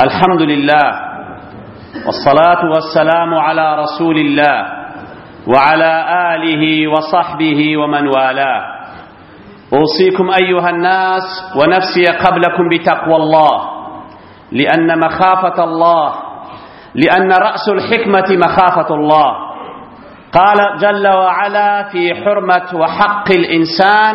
الحمد لله والصلاة والسلام على رسول الله وعلى آله وصحبه ومن والاه أوصيكم أيها الناس ونفسي قبلكم بتقوى الله لأن مخافة الله لأن رأس الحكمة مخافة الله قال جل وعلا في حرمة وحق الإنسان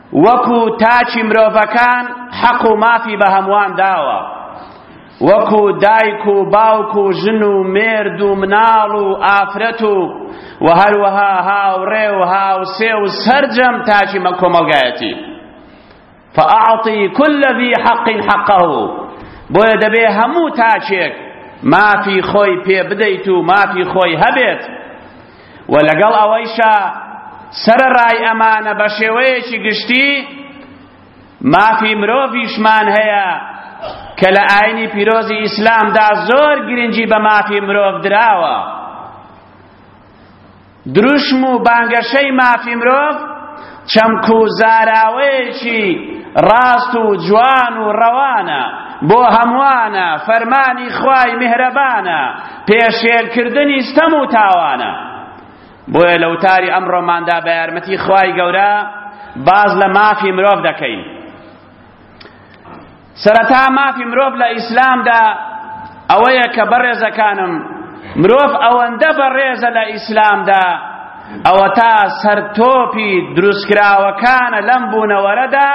وەکو تاکی مرۆڤەکان حەق و مافی بە هەمووان داوە وەکو دایک و باوک و ژن و مێرد و مناڵ و ئافرەت و و هەروەها هاوڕێ و هاوسێ و سەرجەم تاکی مە کۆمەڵگایەتی فأعطی كل ذی حق حقه بۆیە دەبێ هەموو تاکێک مافی خۆی پێ بدەیت و مافی خۆی هەبێت وە لەگەڵ ئەوەیشا سەرەڕای ئەمانە بە شێوەیەکی گشتی مافی مرۆڤیشمان هەیە کە لە ئاینی پیرۆزی ئیسلامدا زۆر گرنگی بە مافی مرۆڤ دراوە دروشم و بانگەشەی مافی مرۆڤ چەمک و زاراوەیەکی ڕاست و جوان و ڕەوانە، بۆ هەمووانە فەرمانی خوای میهرەبانە، پێشێلکردنی ستەم و تاوانە. بۆیە لە وتاری ئەمڕۆماندا بە یارمەتی خوای گەورە باس لە مافی مرۆڤ دەکەین. سەرەتا مافی مرۆڤ لە ئیسلامدا ئەوەیە کە بەڕێزەکانم مرۆڤ ئەوەندە بەڕێزە لە ئیسلامدا ئەوە تا سەر تۆپی دروستکراوەکانە لەم بوونەوەرەدا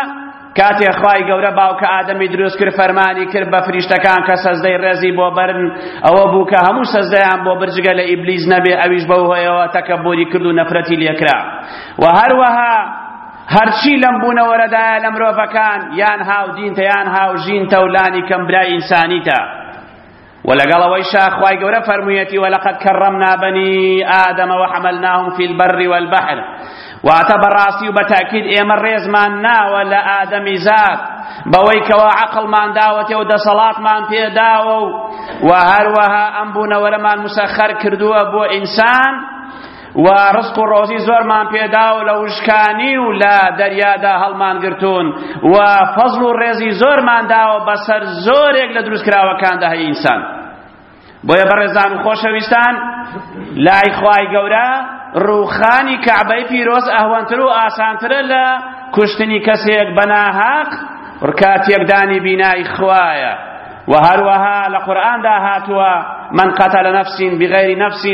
کاتێ خوای گەورە باوکە ئادەمی دروست کرد فەرمانی کرد بە فریشتەکان کە سەزدەی ڕێزی بۆ بەرن ئەوە بوو کە هەموو سەزدەیان بۆ برجگە لە ئیبلیز نەبێ ئەویش بەو هۆیەوە تەکەبوری کرد و نەفرەتی لێکرا و هەروەها هەرچی لەم بوونەوەرەدایە لە مرۆڤەکان یان هاودینتە یان هاوژینتە و لانی کەم برای ئینسانیتە و لەگەڵ ئەوەیشا خوای گەورە فەرموویەتی وەلەقەد کەڕەمنا بەنی ئادەمە وحەمەلناهم فی البر والبحر واتە بەڕاستی و بەتاکید ئێمە ڕێزمان ناوە لە ئادەمی زاد بەوەی کەوا عەقڵمان داوەتێ و دەسەڵاتمان پێداوە و و هەروەها ئەم بوونەوەرەمان مسەخەر کردووە بۆ ئینسان و ڕزق و ڕۆزی زۆرمان پێدا و لە وشکانی و لە دەریادا هەڵمان گرتوون و فەزڵ و ڕێزی زۆرمان داوە بەسەر زۆرێک لە دروستکراوەکاندا هەی ئینسان بۆیە بەڕێزان و خۆشەویستان لای خوای گەورە ڕووخانی کەعبەی پیرۆز ئەهوەنتر و ئاسانترە لە کوشتنی کەسێک بەناهاق ڕکاتیەکدانی بینای خوایە وە هەروەها لە قورئاندا هاتووە من قتل نفس بغیر نفس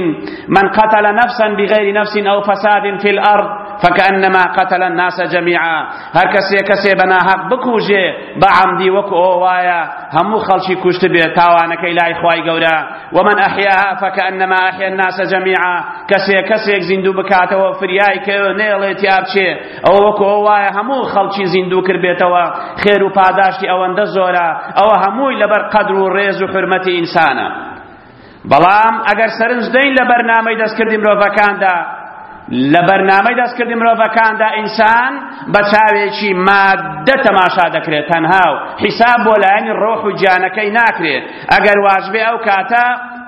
من قتل نفسا بغیر نفس او فساد فی الارض فكأنما قتل الناس جميعا هر کسی کسی بنا حق بکوژێ بە عمدی وەک ئەوواە هەموو خەڵکی کوشت بێ تاوانەکەی لای خوای گەورە ومن احیاها فكأنما احیا الناس جميعا کسی کسی زیندوو بکاتەوە فریای کە نێڵێ تیابچێ ئەوە وەکو ئەو وایە هەموو خەڵکی زیندوو کردبێتەوە خێر و پاداشتی ئەوەندە زۆرە ئەوە هەمووی لەبەر قەدر و ڕێز و حرمەتی ئینسانە بەڵام ئەگەر سەرنج دەین لە بەرنامەی دەستکردی مرۆڤەکاندا لە بەرنامەی دەستکردی مرۆڤەکاندا ئینسان بە چاوێکی مادە تەماشا دەکرێت تەنها و حیساب بۆ لایەنی ڕۆح و گیانەکەی ناکرێت ئەگەر واژبێ ئەو کاتە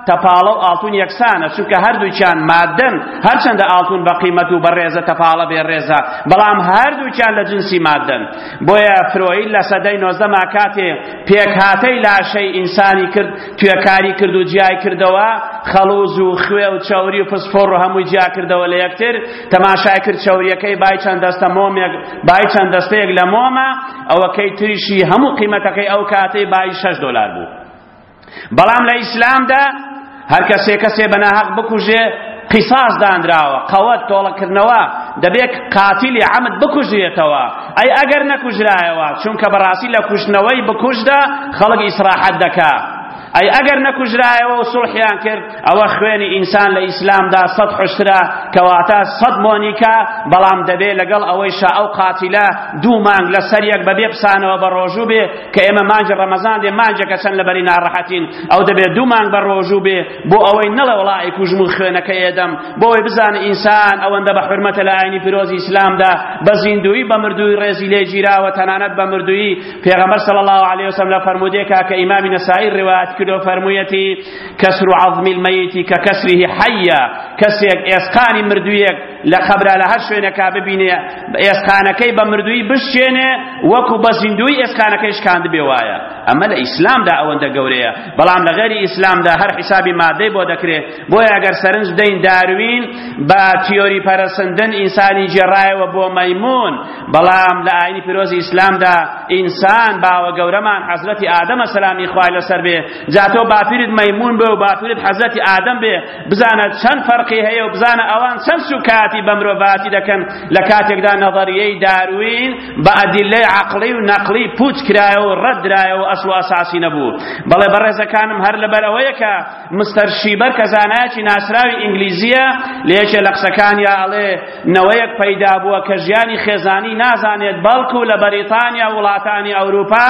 تەپاڵە و ئاڵتون یەکسانە چونکە هەردووکیان ماددەن هەرچەندە ئاڵتون بە قیمەت و بەڕێزە تەپاڵە بێڕێزە بەڵام هەردووکیان لە جنسی ماددەن بۆیە فرۆیل لە سەدەی نۆزدەما کاتێ پێکهاتەی لاشەی ئینسانی کرد توێکاری کرد و جیای کردەوە خەڵوز و خوێ و چاوری و فسفۆڕ و هەمووی جیا کردەوە لە یەکتر تەماشای کرد چاوریەکەی بای چەند دەستە مۆمێک بای چەند دەستەیەک لە مۆمە ئەوەکەی تریشی هەموو قیمەتەکەی ئەو کاتەی بای شەش دۆلار بوو بەڵام لە ئیسلامدا هەر کەسێ کەسێ بە ناهەق بکوژێ قیساس دانراوە قەوەت تۆڵەکردنەوە دەبێت قاتیلی عەمد بکوژرێتەوە ئەی ئەگەر نەکوژرایەوە چونکە بەڕاستی لە کوشتنەوەی بکوژدا خەڵک ئیسراحەت دەکا ئەی ئەگەر نەکوژرایەوە و سوڵحیان کرد ئەوە خوێنی ئینسان لە ئیسلامدا سەد حشترا کەواتە سەد مۆنیکا بەڵام دەبێ لەگەڵ ئەوەیشا ئەو قاتیلە دوو مانگ لە سەر یەک بەبێ بسانەوە بە ڕۆژوو بێ کە ئێمە مانگی ڕەمەزان دێ مانگێکە چەند لەبەری ناڕەحەتین ئەو دەبێت دوو مانگ بە ڕۆژوو بێ بۆ ئەوەی نەڵێ وڵا ئەی کوژم و خوێنەکە ئێدەم بۆ ئەوەی بزانە ئینسان ئەوەندە بە حورمەتە لە ئاینی پیرۆزی ئیسلامدا بە زیندووی بە مردووی ڕێزی لێ گیراوە تەنانەت بە مردووی پێغەمبەر صلی الله علیه وسلم لە فەرمودێکا کە ئیمامی نەسائی ڕوایەت کردو فەرموویەتی کەسر عظمی المیتی کە کەسریه حیە کەسێک ئێسقانی مردوویەک لە قەبرا لە هەر شوێنەکە ببینێ ئێسقانەکەی بە مردووی بشێنێ وەکو بە زیندوی ئێسقانەکەی شکاند بێ وایە ئەمە لە ئیسلامدا ئەوەندە گەورەیە بەڵام لە غێری ئیسلامدا هەر حیسابی مادەی بۆ دەکرێ بۆیە ئەگەر سەرنج دەین داروین بە تیۆری پەرەسەندن ئینسانی جێڕایەوە بۆ مەیمون بەڵام لە ئاینی پیرۆزی ئیسلامدا ئینسان باوە گەورەمان حەزرەتی ئادەمە سەلامی خوای لەسەر بێ جاتۆ باپیرت مەیمون بێ و باپیرت حەزرەتی ئادەم بێ بزانە چەند فەرقی هەیە و بزانە ئەوان چەند سوکایەتی بە مرۆڤایەتی دەکەن لە کاتێکدا نەظەریەی داروین بە ئەدیلەی عەقڵی و نەقڵی پوچ کرایە و ڕەت درایە و ئەسڵ و ئەساسی نەبوو بەڵێ بەڕێزەکانم هەر لەبەر ئەوەیە کە مستەر شیبەر کە زانایەکی ناسراوی ئینگلیزیە لە یەکێ لە قسەکانیا ئەڵێ نەوەیەک پەیدا بووە کە ژیانی خێزانی نازانێت بەڵکو لە بەریتانیا وڵاتانی ئەوروپا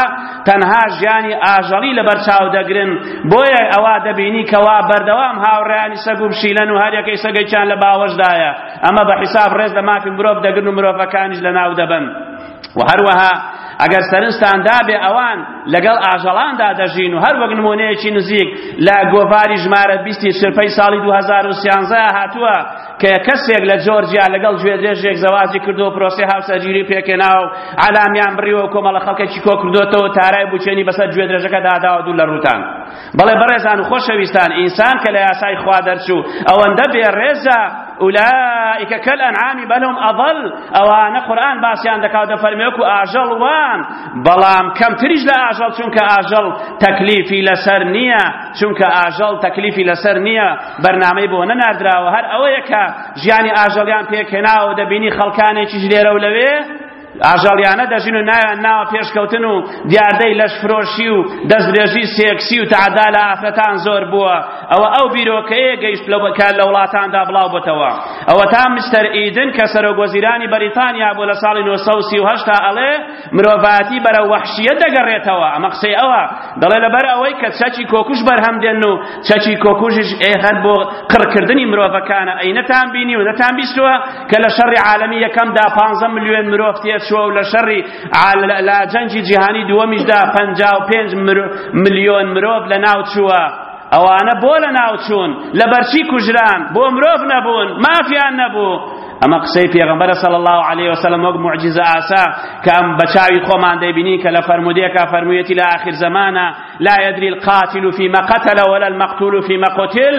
تەنها ژیانی ئاژەڵی لەبەر چاو دەگرن بۆیە ئەوا دەبینی کەوا بەردەوام هاوڕێیانی سەگ و پشیلەن و هەریەکەی سەگێکیان لە باوەشدایە ئەمە بە حیساب ڕێز لە مافی مرۆڤ دەگرن و مرۆڤەکانیش لەناو دەبەن و هەروەها ئەگەر سەرنجتان دابێ ئەوان لەگەڵ ئاژەڵاندا دەژین و هەر وەک نمونەیەکی نزیک لە گۆڤاری ژمارە بیستی سرپەی ساڵی 2013 هاتووە کە کەسێک لە جۆرجیا لەگەڵ گوێدرێژێک زەواجی کردووە و پرۆسەی هاوسەرگیری پێکهێنا و عەلامیان بڕیوە و کۆمەڵە خەڵکێکی کۆکردووەتەوە و تارای بووچێنی بەسەر گوێدرێژەکە داداوە دوور لە ڕووتان بەڵێ بەڕێزان و خۆشەویستان ئینسان کە لە یاسای خوا دەرچوو ئەوەندە بێڕێزە ئولائیکە کەل ئەنعامی بەلهم ئەضل ئەوانە قورئان باسیان دەکات دەفەرمێ وەکو ئاژەڵ وان بەڵام کەمتریش لە ئاژەڵ چونکە ئاژەڵ تەکلیفی لەسەر نییە چونکە ئاژەڵ تەکلیفی لەسەر نییە بەرنامەی بۆ نەناردراوە هەر ئەوەیە کە ژیانی ئاژەڵیان پێکهێناوە دەبینی خەڵکانێکیش لێرە و لەوێ ئاژەڵیانە دەژین و ناویان ناوە پێشکەوتن و دیاردەی لەشفرۆشی و دەستدرێژی سێکسی و تعدا لە ئافرەتان زۆر بووە ئەوە ئەو بیرۆکەیە گەیشت لەوەکە لە وڵاتاندا بڵاو بۆتەوە ئەوە تا مستەر ئیدن کە سەرۆک وەزیرانی بەریتانیا بۆ لە ساڵی 1938 ئەڵێ مرۆڤایەتی بەرەو وەحشییەت دەگەڕێتەوە، ئەمە قسەی ئەوە، دەڵێ لەبەر ئەوەی کە چەکی کۆکوژ بەرهەم دێنن و چەکی کۆکوژیش ئێ هەر بۆ قڕکردنی مرۆڤەکانە، ئەی نەتان بینی و نەتان بیستووە کە لە شەڕی عالەمی یەکەمدا پانزە ملیۆن مرۆڤ تێچووە و لە شەڕی لە جەنگی جیهانی دووەمیشدا پەنجا و پێنج ملیۆن مرۆڤ لەناوچووە؟ ئەوانە بۆ لەناوچوون لەبەرچی کوژران بۆ مرۆڤ نەبوون مافیان نەبوو ئەمە قسەی پێغەمبەرە صلی الله علیه وسلم وەک معجزە ئاسا کە ئەم بە چاوی خۆمان دەیبینین کە لە فەرمودەیەکە فەرموویەتی لە آخر زمانە لا يدري القاتل فيما قتل ولا المقتول فيما قتل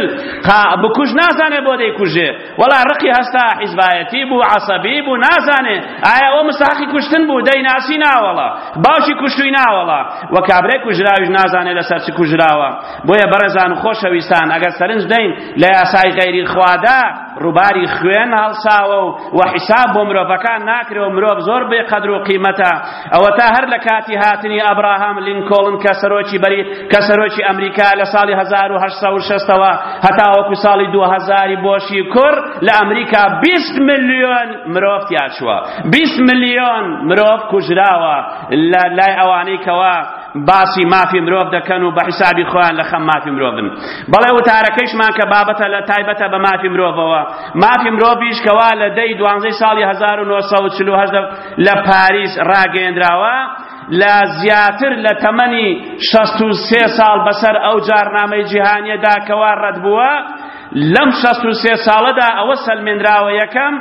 بکوژ نازانێ بۆ دەیکوژێ وەڵا ڕقی هەستا حیزبایەتی بوو عەسەبی بوو نازانێ ئایا ئەو مستحقی کوشتن بوو دەیناسی ناوەڵا باوکی کوشتوی ناوەڵا و کابرای کوژراویش نازانێ لەسەر چ کوژراوە بۆیە بەڕێزان و خۆشەویستان ئەگەر سەرنج دەین لە یاسای غەیری خوادا ڕووباری خوێن هەڵساوە و حیساب بۆ مرۆڤەکان ناکرێ و مرۆڤ زۆر بێ قەدر و قیمەتە ئەوەتا هەر لە کاتی هاتنی ئابراهام لینکۆڵن کە سەرۆکی بەری کە سەرۆکی ئەمریکا لە ساڵی 1860 ەوە هەتاوەکو ساڵی 2000 بۆشی کور لە ئەمریکا 20 ملیۆن مرۆڤ تیاچووە 20 ملیۆن مرۆڤ کوژراوە لە لای ئەوانەی کەوا باسی مافی مرۆڤ دەکەن و بە حیسابی خۆیان لە خەم مافی مرۆڤن بەڵێ وتارەکەیشمان کە بابەتە لە تایبەتە بە مافی مرۆڤەوە مافی مرۆڤیش کەوا لە دەی دوانزەی ساڵی 1940 لە پاریس ڕاگەیەندراوە لە زیاتر لە تەمەنی شەست و سێ ساڵ بەسەر ئەو جارنامەی جیهانیەدا کەوا ڕەت بووە لەم شەست و سێ ساڵەدا ئەوە سەلمێنراوە یەکەم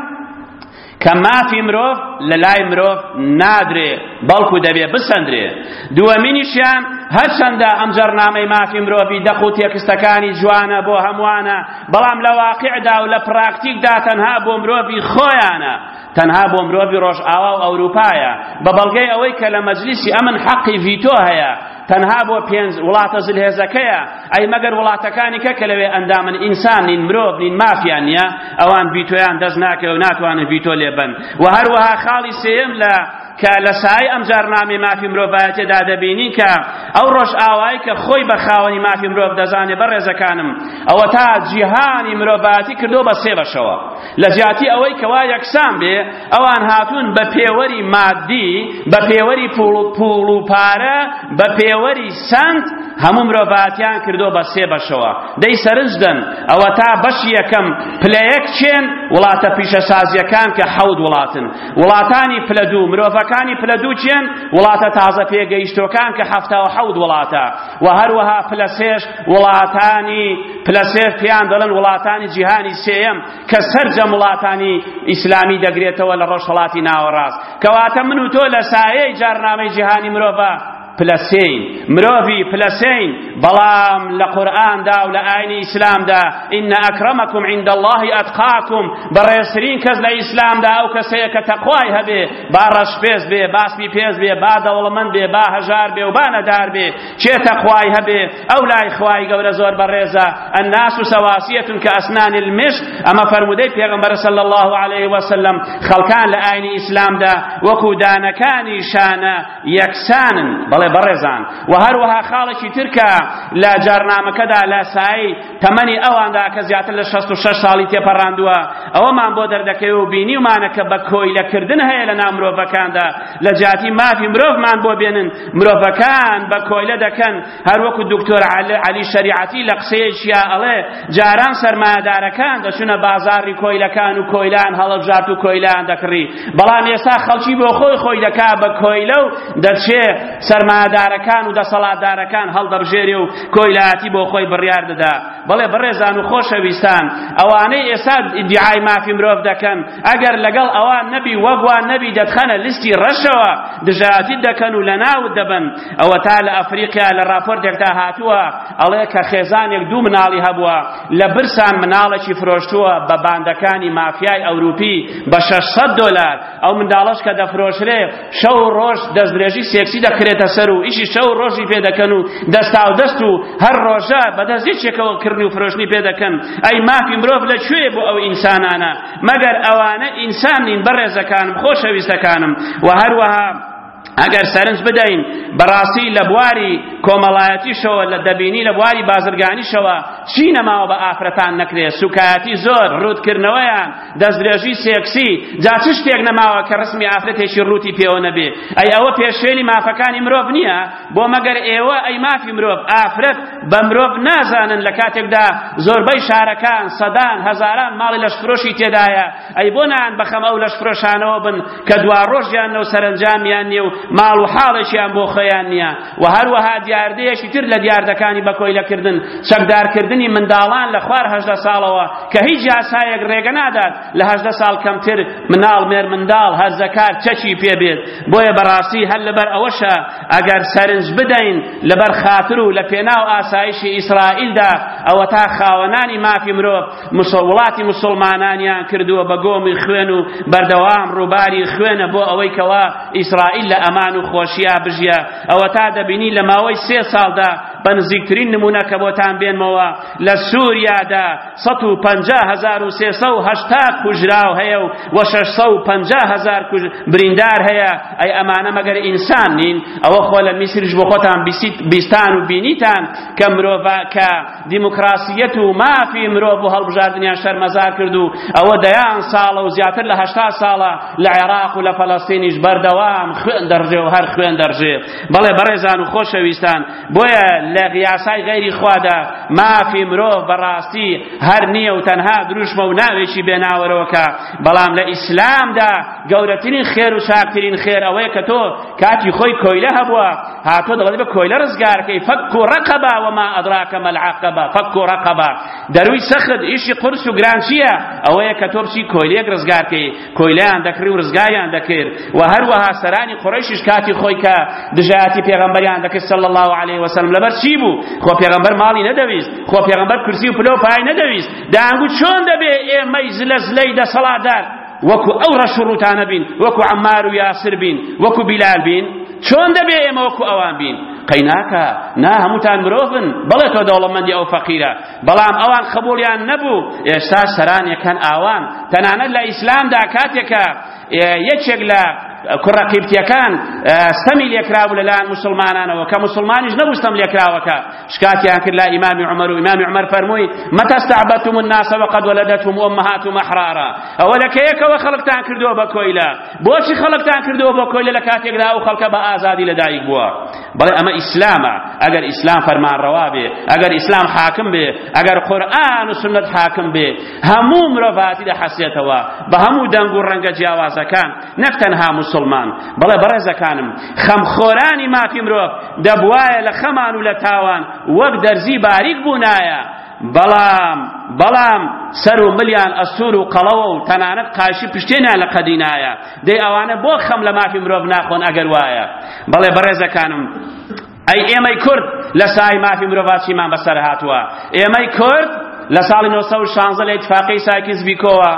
کە مافی مرۆڤ لە لای مرۆڤ نادرێ بەڵکو دەبێ بسەندرێ دووەمینیشیان هەرچەندە ئەم جەرنامەی مافی مرۆڤی دەق و تێکستەکانی جوانە بۆ هەمووانە بەڵام لە واقعدا و لە پراکتیکدا تەنها بۆ مرۆڤی خۆیانە تەنها بۆ مرۆڤی ڕۆژئاوا و ئەوروپایە بە بەڵگەی ئەوەی کە لە مەجلیسی ئەمن حەقی ڤیتۆ هەیە تەنها بۆ پێنج وڵاتە زلهێزەکەیە ئەی مەگەر وڵاتەکانی کە کە لەوێ ئەندامن ئینسان نین مرۆڤ نین مافیان نییە ئەوان ڤیتۆیان دەست ناکەوێت و ناتوانن ڤیتۆ لێبن و هەروەها خاڵی سێیەم لە کە لە سای ئەم جارنامەی مافی مرۆڤایەتێدا دەبینین کە ئەو ڕۆژ ئاوایی کە خۆی بە خاوەنی مافی مرۆڤ دەزانێ بە ڕێزەکانم ئەوە تا جیهانی مرۆڤایەتی کردو بە سێ بەشەوە لە جیاتی ئەوەی کەوا یەکسان بێ ئەوان هاتوون بە پێوەری مادی بە پێوەری پوڵ و پارە بە پێوەری سند هەموو مرۆڤاتیان کردو بە سێ بەشەوە دەی سەرنجدەن ئەوە تا بەشی یەکەم پلە یەک چێن وڵاتە پیشەسازیەکان کە حەوت وڵاتن وڵاتانی پلە دوو مرۆڤەکانی پلە دوو چێن وڵاتە تازە پێگەیشتۆکان کە حەفتا و حەوت وڵاتە و هەروەها پلە سێش وڵاتانی پلە سێ پێیان دەڵێن وڵاتانی جیهانی سێیەم کە سەرجەم وڵاتانی ئیسلامی دەگرێتەوە لە ڕۆژهەڵاتی ناوەڕاست کەواتە من و تۆ لە سایەی جارنامەی جیهانی مرۆڤە پلەسین مرۆڤی پلەسین بەڵام لە قورئاندا و لە ئاینی ئیسلامدا ئین ئەکرەمەکم عند الله ئەتقاکم بەڕێزترین کەس لە ئیسلامدا ئەو کەسەیە کە تەقوای هەبێ با ڕەشپێز بێ باسپی پێز بێ با دەوڵەمەند بێ با هەژار بێ و با نەدار بێ کێ تەقوای هەبێ ئەو لای خوای گەورە زۆر بەڕێزە الناس سواسیە کەئەسنان المشت ئەمە فەرموودەی پێغەمبەر صلی الله علیه وسلم خەڵکان لە ئاینی ئیسلامدا وەکو دانەکانی شانە یەکسانن بەڵێ بەڕێزان و هەروەها خاڵێکی ترکە لە جارنامەکەدا لە سای تەمەنی ئەواندا کە زیاتر لە شەست و شەش ساڵی تێپەڕاندووە ئەوەمان بۆ دەردەکەوێ و بینیومانە کە بە کۆیلەکردن هەیە لە ناو مرۆڤەکاندا لە جیاتی مافی مرۆڤمان بۆ بێنن مرۆڤەکان بە کۆیلە دەکەن هەروەکو دکتۆر عەلی شەریعەتی لە قسەیەکیا ئەڵێ جاران سەرمایەدارەکان دەچونە بازاڕی کۆیلەکان و کۆیلان هەڵەبژارد و کۆیلان دەکڕی بەڵام ئێستا خەڵکی بۆ خۆی خۆی دەکا بە کۆیلە و دەچێ سەرمایەدارەکان و دەسەڵاتدارەکان هەڵدەبژێرێ و کۆیلایەتی بۆ خۆی بڕیار دەدا بەڵێ بەڕێزان و خۆشەویستان ئەوانەی ئێستا ئیدعای مافی مرۆڤ دەکەن ئەگەر لەگەڵ ئەوان نەبی وەگوان نەبی دەتخەنە لیستی ڕەشەوە دژایەتی دەکەن و لە ناوت دەبن ئەوە تا لە ئەفریقیا لە ڕاپۆرتێکدا هاتووە ئەڵێ کە خێزانێک دوو مناڵی هەبووە لە برسان مناڵێکی فرۆشتووە بە باندەکانی مافیای ئەوروپی بە 600 دۆلار ئەو منداڵەش کە دەفرۆشرێ شەو و ڕۆژ دەستدرێژی سێکسی دەکرێتە سەر و ئیشی شەو و ڕۆژی پێ دەکەن و دەستاودەست و هەر ڕۆژە بەدەست یەکێکەوە کردنی و فرۆشتنی پێ دەکەن ئەی مافی مرۆڤ لە کوێیە بۆ ئەو ئینسانانە مەگەر ئەوانە ئینسان نین بەڕێزەکانم خۆشەویستەکانم و هەروەها ئەگەر سەرنج بدەین بەڕاستی لە بواری کۆمەڵایەتیشەوە لە دەبینی لە بواری بازرگانیشەوە چی نەماوە بە ئافرەتان نەکرێت سوکایەتی زۆر ڕووتکردنەوەیان دەستدرێژی سێکسی جا چ شتێک نەماوە کە ڕسمی ئافرەتێکی ڕووتی پێوە نەبێ ئەی ئەوە پێشێنی مافەکانی مرۆڤ نییە بۆ مەگەر ئێوە ئەی مافی مرۆڤ ئافرەت بە مرۆڤ نازانن لە کاتێکدا زۆربەی شارەکان سەدان هەزاران ماڵی لەشفرۆشی تێدایە ئەی بۆ نان بەخەم ئەو لەشفرۆشانەوە بن کە دوا ڕۆژیان نەو سەرنجامیان نیە و ماڵ و حاڵێکیان بۆ خۆیان نییە و هەروەها دیاردەیەکی تر لە دیاردەکانی بەکۆیلەکردن چەکدارکردنی منداڵان لە خوار هەژدە ساڵەوە کە هیچ یاسایەک ڕێگە نادات لە هەژدە ساڵ کەمتر مناڵ مێرمنداڵ هەرزەکار چەکی پێبێت بۆیە بەڕاستی هەر لەبەر ئەوەشە ئەگەر سەرنج بدەین لەبەر خاتر و لە پێناو ئاسایشی ئیسرائیلدا ئەوەتا خاوەنانی مافی مرۆڤ وڵاتی موسڵمانانیان کردووە بە گۆمی خوێن و بەردەوام ڕووباری خوێنە بۆ ئەوەی کەوا ئیسرائیل لە ئەمان و خۆشییا بژیە ئەوە تا دەبینی لە ماوەی سێ ساڵدا بە نزیکترین نمونە کە بۆتان بێنمەوە لە سووریادا 150380 کوژراو هەیە و و 650هزار بریندار هەیە ئەی ئەمانە مەگەر ئینسان نین ئەوە خۆ لە میسرش بۆ خۆتان بیستان و بینیتان کە مرۆڤ کە دیموکراسیەت و مافی مرۆڤ و هەڵبژاردنیان شەرمەزار کرد و ئەوە دەیان ساڵە و زیاتر لە هەشتا ساڵە لە عێراق و لە فەلەستینیش بەردەوام خوێن دەڕژێ و هەر خوێن دەڕژێ بەڵێ بەڕێزان و خۆشەویستان بۆیە لە یاسای غەیری خوادا مافی مرۆڤ بەڕاستی هەر نییە و تەنها دروشمە و ناوێکی بێناوەرەوەکە بەڵام لە ئیسلامدا گەورەترین خێر و چاکترین خێر ئەوەیە کە تۆ کاتی خۆی کۆیلە هەبووە هاتووە دەڵێت بە کۆیلە ڕزگارکەی فەک و ڕەقەبا وما ئەدراکە مەلعەقەبا فەک و ڕەقەبا دەرووی سەخت ئیشی قورس و گران چییە ئەوەیە کە تۆ بچی کۆیلەیەک ڕزگارکەی کۆیلەیان دەکڕی و ڕزگاریان دەکرد و هەروەها سەرانی قوڕەیشیش کاتی خۆی کە دژایەتی پێغەمبەریان دەکرد صلی الله علیه وسلم لەبەر چی بوو خۆ پێغەمبەر ماڵی نەدەویست خۆ پێغەمبەر کورسی و پلە و پای نەدەویست دەیانگوت چۆن دەبێ ئێمەی زلە زلەی دەسەڵاتدار وەکو ئەو ڕەش و ڕووتانە بین وەکو عەمار و یاسر بین وەکو بیلال بین چۆن دەبێ ئێمە وەکو ئەوان بین قەیناکە نا هەمووتان مرۆڤن بەڵێ تۆ دەوڵەمەندی ئەو فەقیرە بەڵام ئەوان قبوڵیان نەبوو ئێستا سەرانێکان ئاوان تەنانەت لە ئیسلامدا کاتێکە یەکێک لە کوڕە قیبتیەکان ستەمی لێکرابوو لەلایەن موسڵمانانەوە کە موسڵمانیش نەبوو ستەم لێکراوەکە شکاتیان کرد لا ئیمامی عمر و ئیمامی عمر فەرمووی متى استعبدتم الناس وقد ولدتهم امهاتهم احرارا ئەوە لە کەیەکەوە خەڵکتان کردووە بە کۆیلە بۆچی خەڵکتان کردووە بە کۆیلە لە کاتێکدا ئەو خەڵکە بە ئازادی لەدایک بووە بەڵێ ئەمە ئیسلامە ئەگەر ئیسلام فەرمانڕەوا بێ ئەگەر ئیسلام حاکم بێ ئەگەر قورئان و سنت حاکم بێ هەموو مرۆڤاتی دەحەسێتەوە بە هەموو دەنگ و ڕەنگە جیاوازەکان نەک تەنها موسڵمان، بەڵێ بەڕێزەکانم، خەمخۆرانی مافی مرۆڤ دەبوایە لە خەمان و لە تاوان وەک دەرزی باریک بوونایە، بەڵام بەڵام سەر و ملیان ئەستور و قەڵەوە و تەنانەت قاشی پشتێنیان لە قەدینایە دەی ئەوانە بۆ خەم لە مافی مرۆڤ ناخۆن ئەگەر وایە بەڵێ بەڕێزەکانم ئەی ئێمەی کورد لە سای مافی مرۆڤات چیمان بەسەر هاتووە ئێمەی کورد لە ساڵی 1916 لە ئیتفاقی سایکیس بیکۆوە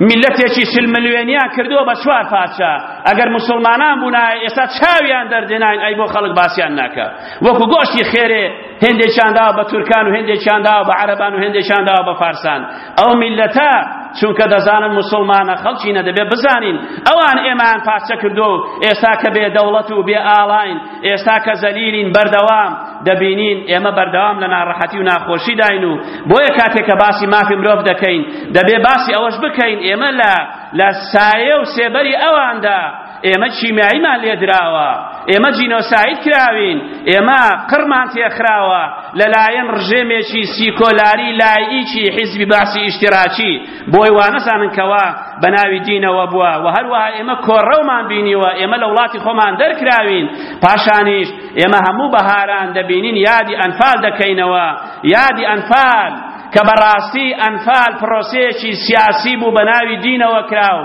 میلەتێکی چل ملیۆنیان کردووە بە چوار پارچە ئەگەر مسلمانان بوونایە ئێستا چاویان دەردێناین ئەی بۆ خەڵک باسیان ناکە وەکو گۆشتی خێرێ هێندێکیان داوە بە تورکان و هێندێکیان داوە بە عەرەبان و هێندێکیان داوە بە فارسان ئەو میللەتە چونکە دەزانن موسڵمانە خەڵکینە دەبێ بزانین ئەوان ئێمەیان پارچە کردو ئێستا کە بێ دەوڵەت و بێ ئاڵاین ئێستا کە زەلیلین بەردەوام دەبینین ئێمە بەردەوام لە ناڕەحەتی و ناخۆشی داین و بۆیە کاتێک کە باسی مافی مرۆڤ دەکەین دەبێ باسی ئەوەش بکەین ئێمە لە لە سایە و سێبەری ئەواندا ئێمە کیمیاییمان لێدراوە ئێمە جینۆساید کراوین ئێمە قڕمان تێخراوە لەلایەن ڕژێمێکی سیکۆلاری لاییکی حیزبی باسی ئیشتراکی بۆی وانەزانن کەوا بە ناوی دینەوە بووە و هەروەها ئێمە کۆڕەومان بینیوە ئێمە لە وڵاتی خۆمان دەرکراوین پاشانیش ئێمە هەموو بەهاران دەبینین یادی ئەنفال دەکەینەوە یادی ئەنفال کە بەڕاستی ئەنفال پرۆسەیەکی سیاسی بوو بە ناوی دینەوە کراو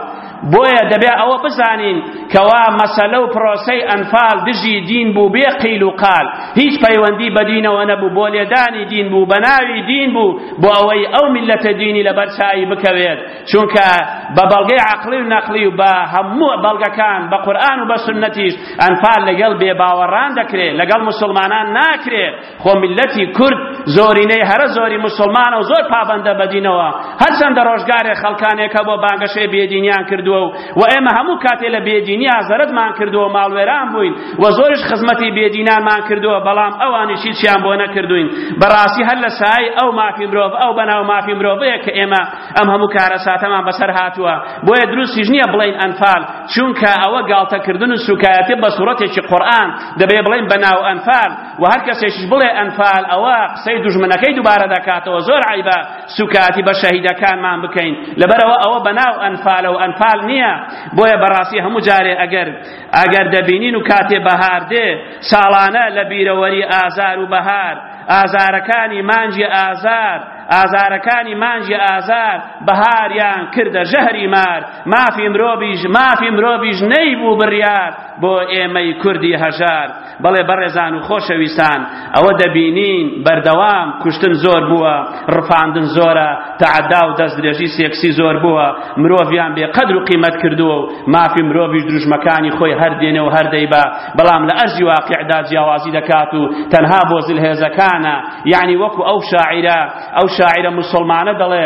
بۆیە دەبێ ئەوە بزانین کەوا مەسەلە و پرۆسەی ئەنفال دژی دین بوو بێ قیل و قال هیچ پەیوەندی بە دینەوە نەبوو بۆ لێدانی دین بوو بە ناوی دین بوو بۆ ئەوەی ئەو میلەتە دینی لەبەر چایی بکەوێت چونکە بە بەڵگەی عەقڵی و نەقڵی و بە هەموو بەڵگەکان بە قورئان و بە سوننەتیش ئەنفال لەگەڵ بێباوەڕان دەکرێت لەگەڵ موسڵمانان ناکرێت خۆ میللەتی کورد زۆرینەی هەرە زۆری موسڵمانە و زۆر پابەندە بە دینەوە، هەرچەندە ڕۆژگارێ خەڵکانێک هەبووە بانگەشەی بێدینیان کردووە و و ئێمە هەموو کاتێ لە بێدینیا زەرەدمان کردووە و ماڵوێران بووین و زۆریش خزمەتی بێدینانمان کردووە بەڵام ئەوانیش هیچیان بۆ نەکردووین، بەڕاستی هەر لە سایەی ئەو مافی مرۆڤ ئەو بەناو مافی مرۆڤەیە کە ئێمە ئەم هەموو کارەساتەمان بەسەر هاتووە، بۆیە دروستیش نییە بڵێین ئەنفال چونکە ئەوە گاڵتەکردن و سووکایەتی بە سوڕەتێکی قورئان، دەبێ بڵێین بەناو ئەنفال. وە هەر کەسێکیش بڵێ ئەنفال ئەوە قسەی دوژمنەکەی دوبارە دەکاتەوە زۆر عەیبە سوکایەتی بە شەهیدەکانمان بکەین لەبەرەوە ئەوە بەناو ئەنفالە و ئەنفال نییە بۆیە بەڕاستی هەموو جارێ ئەگەر ئەگەر دەبینین و کاتێ بەهار دێ ساڵانە لە بیرەوەری ئازار و بەهار ئازارەکانی مانجی ئازار ئازارەکانی مانجی ئازار بەهاریان کردە ژەهری مار مافی مرۆڤیش مافی مرۆڤیش نەیبوو بڕیار بۆ ئێمەی کوردی هەژار بەڵێ بەڕێزان و خۆشەویستان ئەوە دەبینین بەردەوام کوشتن زۆر بووە ڕفاندن زۆرە تەعدا و دەستدرێژی سێکسی زۆر بووە مرۆڤیان بێ قەدر و قیمەت کردووە و مافی مرۆڤیش دروژمەکانی خۆی هەردێنێ و هەردەی بە بەڵام لە ئەرزی واقعدا جیاوازی دەکات و تەنها بۆ زلهێزەکانە یعنی وەکو ئەو شاعیرە ئەو شاعیرە مسلمانە دەڵێ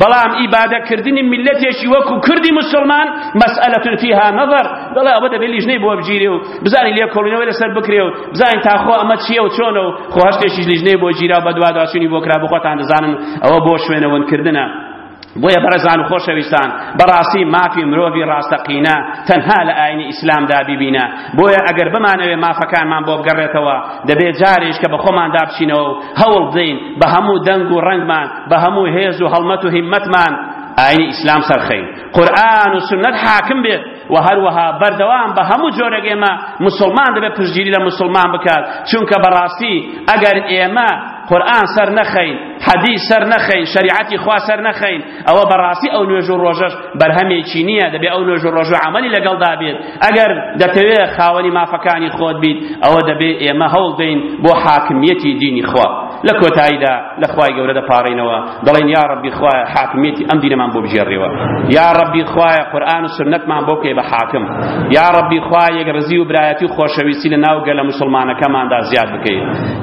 بەڵام ئیبادە کردنی میلەتێکی وەکو کوردی مسلمان مەسئلە فیها نظر دەڵێ ئەوە دەبێت لیژنەی بۆ بگیرێ و بزانین لێکۆڵینەوەی لەسەر بکرێ و بزانین تاخۆ ئەمە چییە و چۆنە و خۆ هەشتێکیش لیژنەی بۆ گیرا بە دواداچوونی بۆ کرا بخۆتان دەزانن ئەوە بۆ شوێنەوەنکردنە بۆیە بەڕێزان و خۆشەویستان بەڕاستی مافی مرۆڤی ڕاستەقینە تەنها لە ئاینی ئیسلامدا بیبینە بۆیە ئەگەر بمانەوێ مافەکانمان بۆ بگەڕێتەوە دەبێت جارێش کە بە خۆماندا بچینەوە و هەوڵ بدەین بە هەموو دەنگ و ڕەنگمان بە هەموو هێز و هەڵمەت و هیممەتمان ئاینی ئیسلام سەرخەین قورئان و سنت حاکم بێت و هەروەها بەردەوام بە هەموو جۆرێک ئێمە مسلمان دەبێت پشتگیری لە مسلمان بکات چونکە بەڕاستی ئەگەر ئێمە قورآن سەر نەخەین حەدیث سەر نەخەین شریعەتی خوا سەر نەخەین ئەوە بەڕاستی ئەو نوێژ و ڕۆژەش بەرهەمێکی نییە دەبێت ئەو نوێژ و ڕۆژ و عملی لەگەڵدا بێت ئەگەر دەتەوێ خاوەنی مافەکانی خۆت بیت ئەوە دەبێ ئێمە هەوڵدەین بۆ حاکمیەتی دینی خوا لە کۆتاییدا لە خوای گەورە دەپاڕێنەوە دەڵێن یا ڕەبی خوایە حاکمیەتی ئەم دینەمان بۆ بگێڕیەوە یا ڕەبی خوایە قورئان و سوننەتمان بۆ بکەی بە حاکم یا ڕەبی خوایە یەک ڕزی و برایەتی و خۆشەویستی لە ناو گەلە موسڵمانەکەماندا زیاد بکەی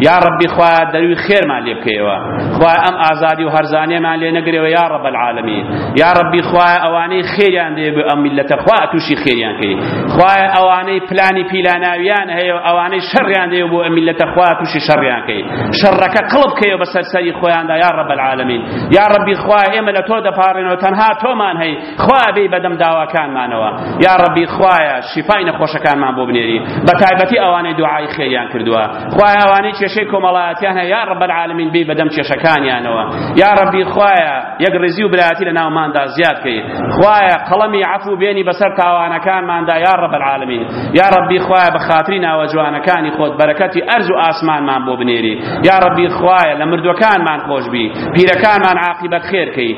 یا ربی خوایە دەروی خێرمان لێ بکەیەوە خوای ئەم ئازادی و هەرزانێمان لێ نەگرەوە یا رب العالمین یا ربی خوایە ئەوانەی خێریان دێ بۆ ئەم میلەتە خوا تووشی خێریان کەی خوایە ئەوانەی پلانی پیلاناویان هەیە و ئەوانەی شەڕیان دێ بۆ ئەم میلەتە خوا تووشی شەڕیان کەی شەڕەکە قڵب کەیەوە بەسەر سەری خۆیاندا یا رب العالمین یا ربی خوایە ئێمە لە تۆ دەپارێنەوە تەنها تۆمان هەی خوایە بێی بەدەم داواکانمانەوە یا ڕەبی خوایە شیفای نەخۆشەکانمان بۆ بنێری بە تایبەتی ئەوانەی دوعای خێریان کردووە خوایە ئەوانەی کێشەی کۆمەڵایەتیان هەیە یا ڕەب العالمین بێی بەدەم کێشەکانیانەوە یا ڕەبی خوایە یەک ڕێزی و برایەتی لە ناوماندا زیاد کەی خوایە قەڵەمی عەفو بێنی بەسەر تاوانەکانماندا یا ڕەب العالمین یا ڕەبی خوایە بە خاتری ناوە جوانەکانی خۆت بەرەکەتی ئەرز و ئاسمانمان بۆ بنێری یا ڕەبی خوایە لە مردوەکانمان خۆشبی پیرەکانمان عاقبەت خێرکەی